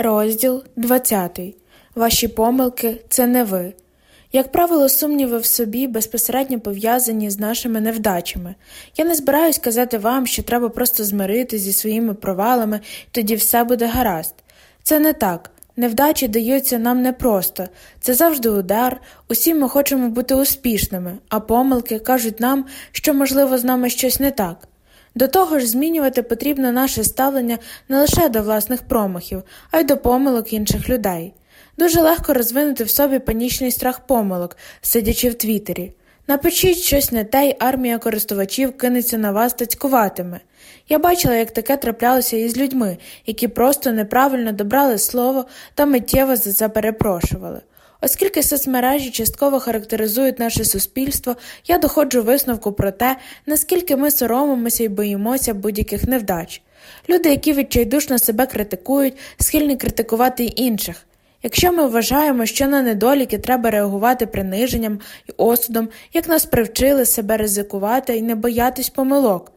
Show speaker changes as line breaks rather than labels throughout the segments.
Розділ 20. Ваші помилки це не ви. Як правило, сумніви в собі безпосередньо пов'язані з нашими невдачами. Я не збираюсь казати вам, що треба просто змиритися зі своїми провалами, тоді все буде гаразд. Це не так. Невдачі даються нам непросто, це завжди удар, усі ми хочемо бути успішними, а помилки кажуть нам, що, можливо, з нами щось не так. До того ж, змінювати потрібно наше ставлення не лише до власних промахів, а й до помилок інших людей. Дуже легко розвинути в собі панічний страх помилок, сидячи в Твіттері. Напишіть щось не те, й армія користувачів кинеться на вас та цькуватиме. Я бачила, як таке траплялося із людьми, які просто неправильно добрали слово та миттєво за це перепрошували. Оскільки соцмережі частково характеризують наше суспільство, я доходжу висновку про те, наскільки ми соромимося і боїмося будь-яких невдач. Люди, які відчайдушно себе критикують, схильні критикувати й інших. Якщо ми вважаємо, що на недоліки треба реагувати приниженням і осудом, як нас привчили себе ризикувати і не боятись помилок.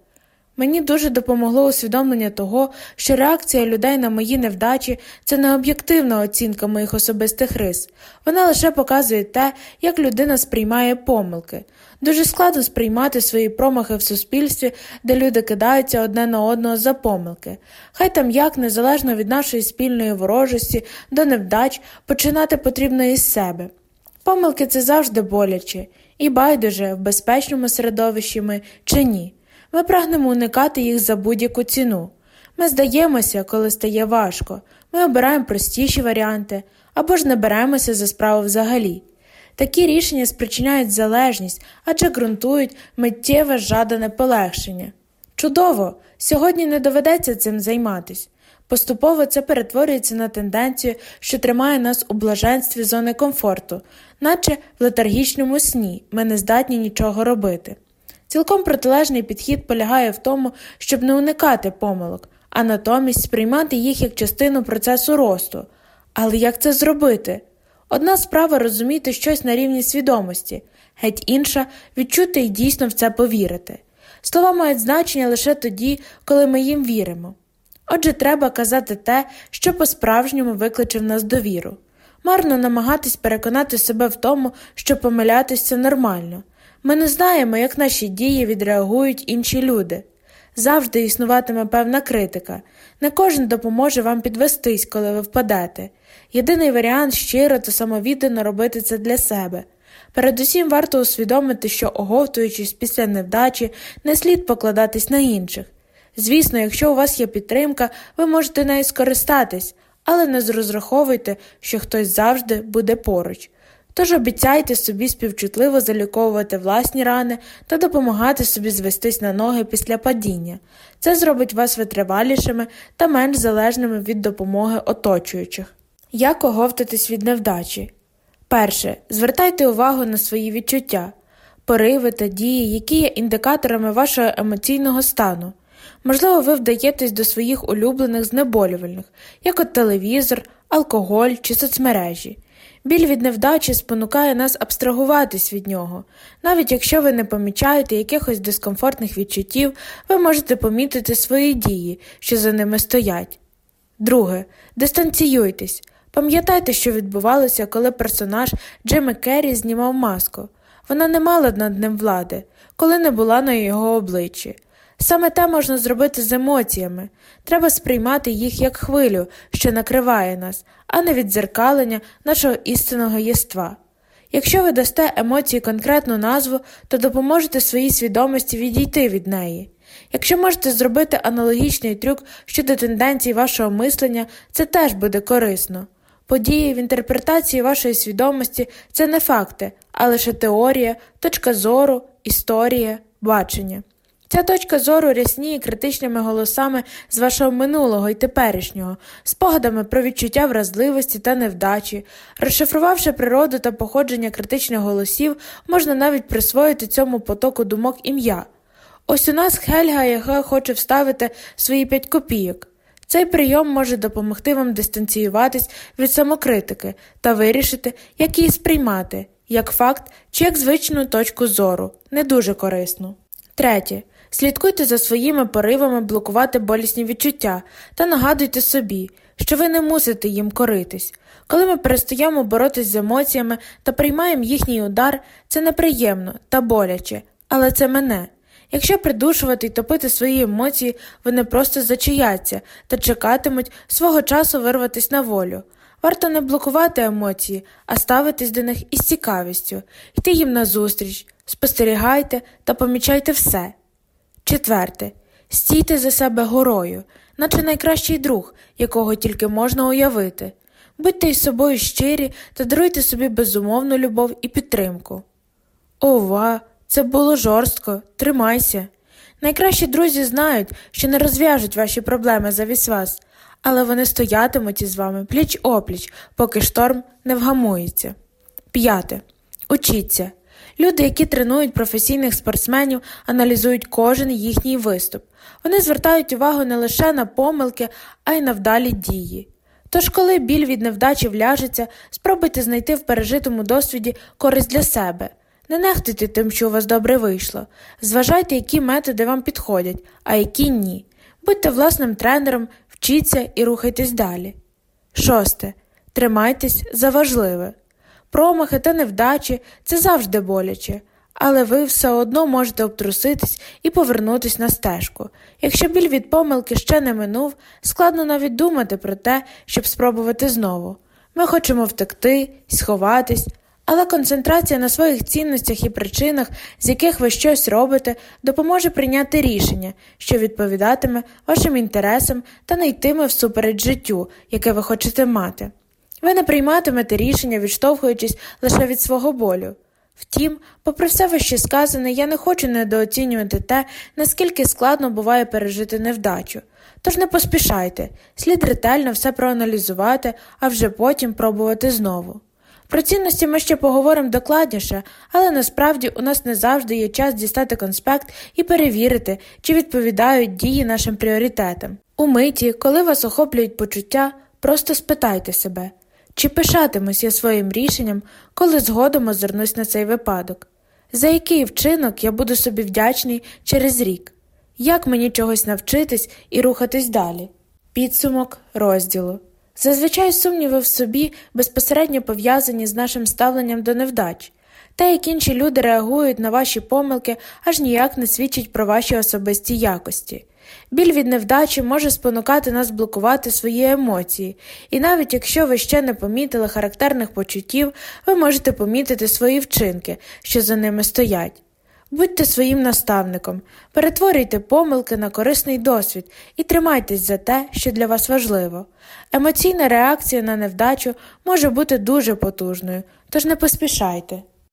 Мені дуже допомогло усвідомлення того, що реакція людей на мої невдачі це не об'єктивна оцінка моїх особистих рис, вона лише показує те, як людина сприймає помилки. Дуже складно сприймати свої промахи в суспільстві, де люди кидаються одне на одного за помилки. Хай там як, незалежно від нашої спільної ворожості до невдач, починати потрібно із себе. Помилки це завжди боляче, і байдуже в безпечному середовищі ми чи ні. Ми прагнемо уникати їх за будь-яку ціну. Ми здаємося, коли стає важко, ми обираємо простіші варіанти або ж не беремося за справу взагалі. Такі рішення спричиняють залежність, адже ґрунтують миттєве жадане полегшення. Чудово! Сьогодні не доведеться цим займатися. Поступово це перетворюється на тенденцію, що тримає нас у блаженстві зони комфорту, наче в летаргічному сні ми не здатні нічого робити. Цілком протилежний підхід полягає в тому, щоб не уникати помилок, а натомість сприймати їх як частину процесу росту. Але як це зробити? Одна справа розуміти щось на рівні свідомості, геть інша відчути і дійсно в це повірити. Слова мають значення лише тоді, коли ми їм віримо. Отже, треба казати те, що по-справжньому викличе в нас довіру. Марно намагатись переконати себе в тому, що помилятися нормально. Ми не знаємо, як наші дії відреагують інші люди. Завжди існуватиме певна критика. Не кожен допоможе вам підвестись, коли ви впадете. Єдиний варіант щиро та самовіддано робити це для себе. Передусім варто усвідомити, що, оговтуючись після невдачі, не слід покладатись на інших. Звісно, якщо у вас є підтримка, ви можете нею скористатись, але не зрозраховуйте, що хтось завжди буде поруч. Тож обіцяйте собі співчутливо заліковувати власні рани та допомагати собі звестись на ноги після падіння. Це зробить вас витривалішими та менш залежними від допомоги оточуючих. Як оговтатись від невдачі? Перше. Звертайте увагу на свої відчуття, пориви та дії, які є індикаторами вашого емоційного стану. Можливо, ви вдаєтесь до своїх улюблених знеболювальних, як от телевізор, алкоголь чи соцмережі. Біль від невдачі спонукає нас абстрагуватись від нього. Навіть якщо ви не помічаєте якихось дискомфортних відчуттів, ви можете помітити свої дії, що за ними стоять. Друге. Дистанціюйтесь. Пам'ятайте, що відбувалося, коли персонаж Джима Керрі знімав маску. Вона не мала над ним влади, коли не була на його обличчі. Саме те можна зробити з емоціями. Треба сприймати їх як хвилю, що накриває нас, а не віддзеркалення нашого істинного єства. Якщо ви дасте емоції конкретну назву, то допоможете своїй свідомості відійти від неї. Якщо можете зробити аналогічний трюк щодо тенденцій вашого мислення, це теж буде корисно. Події в інтерпретації вашої свідомості це не факти, а лише теорія, точка зору, історія, бачення. Ця точка зору рясніє критичними голосами з вашого минулого і теперішнього, спогадами про відчуття вразливості та невдачі. Розшифрувавши природу та походження критичних голосів, можна навіть присвоїти цьому потоку думок ім'я. Ось у нас Хельга, яка хоче вставити свої п'ять копійок. Цей прийом може допомогти вам дистанціюватись від самокритики та вирішити, як її сприймати, як факт чи як звичну точку зору, не дуже корисну. Третє. Слідкуйте за своїми поривами блокувати болісні відчуття та нагадуйте собі, що ви не мусите їм коритись. Коли ми перестаємо боротись з емоціями та приймаємо їхній удар, це неприємно та боляче, але це мене. Якщо придушувати й топити свої емоції, вони просто зачаяться та чекатимуть свого часу вирватися на волю. Варто не блокувати емоції, а ставитись до них із цікавістю, йти їм назустріч, спостерігайте та помічайте все. Четверте. Стійте за себе горою, наче найкращий друг, якого тільки можна уявити. Будьте із собою щирі та даруйте собі безумовну любов і підтримку. Ова, це було жорстко, тримайся. Найкращі друзі знають, що не розв'яжуть ваші проблеми завість вас, але вони стоятимуть із вами пліч опліч, поки шторм не вгамується. П'яте. Учіться. Люди, які тренують професійних спортсменів, аналізують кожен їхній виступ. Вони звертають увагу не лише на помилки, а й на вдалі дії. Тож, коли біль від невдачі вляжеться, спробуйте знайти в пережитому досвіді користь для себе. Не нехтуйте тим, що у вас добре вийшло. Зважайте, які методи вам підходять, а які ні. Будьте власним тренером, вчіться і рухайтесь далі. Шосте. Тримайтесь за важливе. Промахи та невдачі це завжди боляче, але ви все одно можете обтруситись і повернутись на стежку. Якщо біль від помилки ще не минув, складно навіть думати про те, щоб спробувати знову. Ми хочемо втекти, сховатись, але концентрація на своїх цінностях і причинах, з яких ви щось робите, допоможе прийняти рішення, що відповідатиме вашим інтересам та не йтиме всупереч життю, яке ви хочете мати. Ви не прийматимете рішення, відштовхуючись лише від свого болю. Втім, попри все вище сказане, я не хочу недооцінювати те, наскільки складно буває пережити невдачу. Тож не поспішайте, слід ретельно все проаналізувати, а вже потім пробувати знову. Про цінності ми ще поговоримо докладніше, але насправді у нас не завжди є час дістати конспект і перевірити, чи відповідають дії нашим пріоритетам. У миті, коли вас охоплюють почуття, просто спитайте себе. Чи пишатимусь я своїм рішенням, коли згодом озирнусь на цей випадок? За який вчинок я буду собі вдячний через рік? Як мені чогось навчитись і рухатись далі? Підсумок розділу. Зазвичай сумніви в собі безпосередньо пов'язані з нашим ставленням до невдач. Те, як інші люди реагують на ваші помилки, аж ніяк не свідчить про ваші особисті якості. Біль від невдачі може спонукати нас блокувати свої емоції, і навіть якщо ви ще не помітили характерних почуттів, ви можете помітити свої вчинки, що за ними стоять. Будьте своїм наставником, перетворюйте помилки на корисний досвід і тримайтесь за те, що для вас важливо. Емоційна реакція на невдачу може бути дуже потужною, тож не поспішайте.